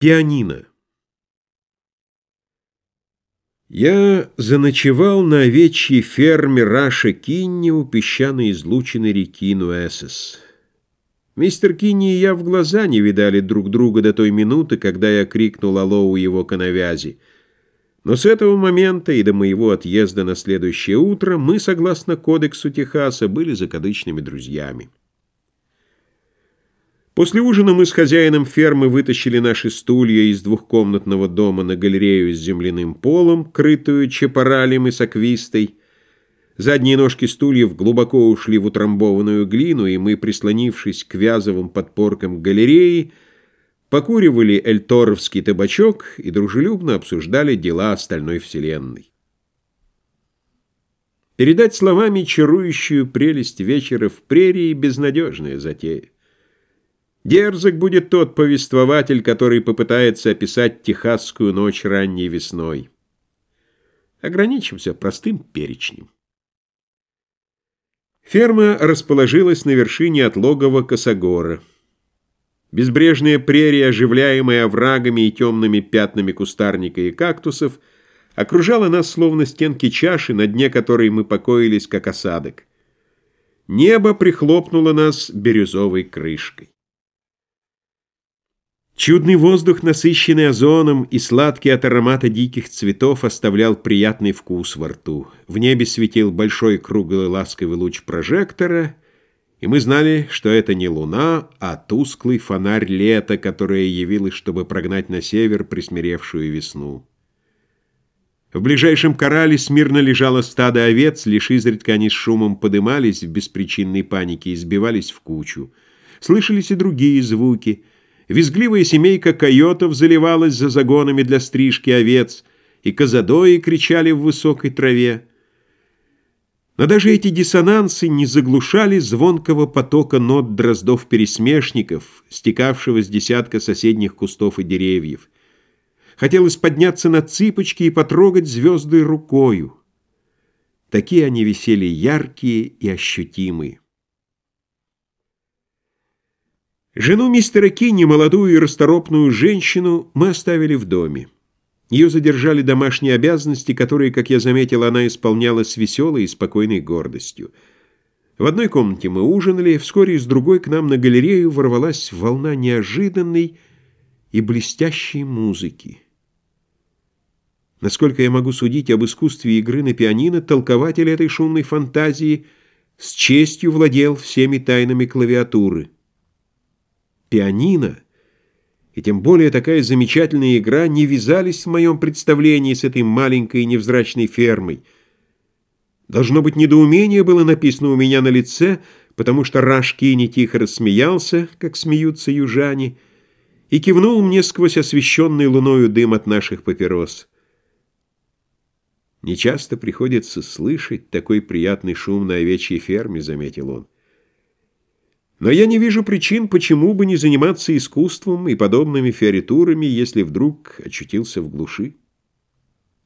Пианино. Я заночевал на овечьей ферме Раша Кинни у песчаной излучины реки Нуэсес. Мистер Кинни и я в глаза не видали друг друга до той минуты, когда я крикнул «Алло» у его коновязи. Но с этого момента и до моего отъезда на следующее утро мы, согласно кодексу Техаса, были закадычными друзьями. После ужина мы с хозяином фермы вытащили наши стулья из двухкомнатного дома на галерею с земляным полом, крытую чепоралем и саквистой. Задние ножки стульев глубоко ушли в утрамбованную глину, и мы, прислонившись к вязовым подпоркам галереи, покуривали эльторовский табачок и дружелюбно обсуждали дела остальной вселенной. Передать словами чарующую прелесть вечера в прерии — безнадежная затея. Дерзок будет тот повествователь, который попытается описать техасскую ночь ранней весной. Ограничимся простым перечнем. Ферма расположилась на вершине отлогого косогора. Безбрежная прерия, оживляемая оврагами и темными пятнами кустарника и кактусов, окружала нас словно стенки чаши, на дне которой мы покоились, как осадок. Небо прихлопнуло нас бирюзовой крышкой. Чудный воздух, насыщенный озоном и сладкий от аромата диких цветов, оставлял приятный вкус во рту. В небе светил большой круглый ласковый луч прожектора, и мы знали, что это не луна, а тусклый фонарь лета, которое явилось, чтобы прогнать на север присмиревшую весну. В ближайшем корале смирно лежало стадо овец, лишь изредка они с шумом подымались в беспричинной панике и сбивались в кучу. Слышались и другие звуки — Визгливая семейка койотов заливалась за загонами для стрижки овец, и козадои кричали в высокой траве. Но даже эти диссонансы не заглушали звонкого потока нот дроздов-пересмешников, стекавшего с десятка соседних кустов и деревьев. Хотелось подняться на цыпочки и потрогать звезды рукою. Такие они висели яркие и ощутимые. Жену мистера Кинни, молодую и расторопную женщину, мы оставили в доме. Ее задержали домашние обязанности, которые, как я заметил, она исполняла с веселой и спокойной гордостью. В одной комнате мы ужинали, вскоре из другой к нам на галерею ворвалась волна неожиданной и блестящей музыки. Насколько я могу судить об искусстве игры на пианино, толкователь этой шумной фантазии с честью владел всеми тайнами клавиатуры — пианино, и тем более такая замечательная игра не вязались в моем представлении с этой маленькой невзрачной фермой. Должно быть, недоумение было написано у меня на лице, потому что Рашкини тихо рассмеялся, как смеются южане, и кивнул мне сквозь освещенный луною дым от наших папирос. «Нечасто приходится слышать такой приятный шум на овечьей ферме», — заметил он. Но я не вижу причин, почему бы не заниматься искусством и подобными фиоритурами, если вдруг очутился в глуши.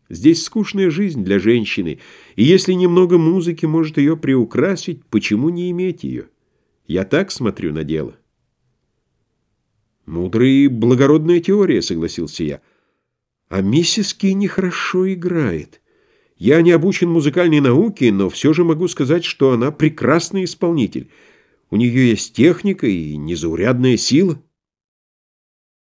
Здесь скучная жизнь для женщины, и если немного музыки может ее приукрасить, почему не иметь ее? Я так смотрю на дело. Мудрая и благородная теория, согласился я. А миссис Кинни хорошо играет. Я не обучен музыкальной науке, но все же могу сказать, что она прекрасный исполнитель — у нее есть техника и незаурядная сила.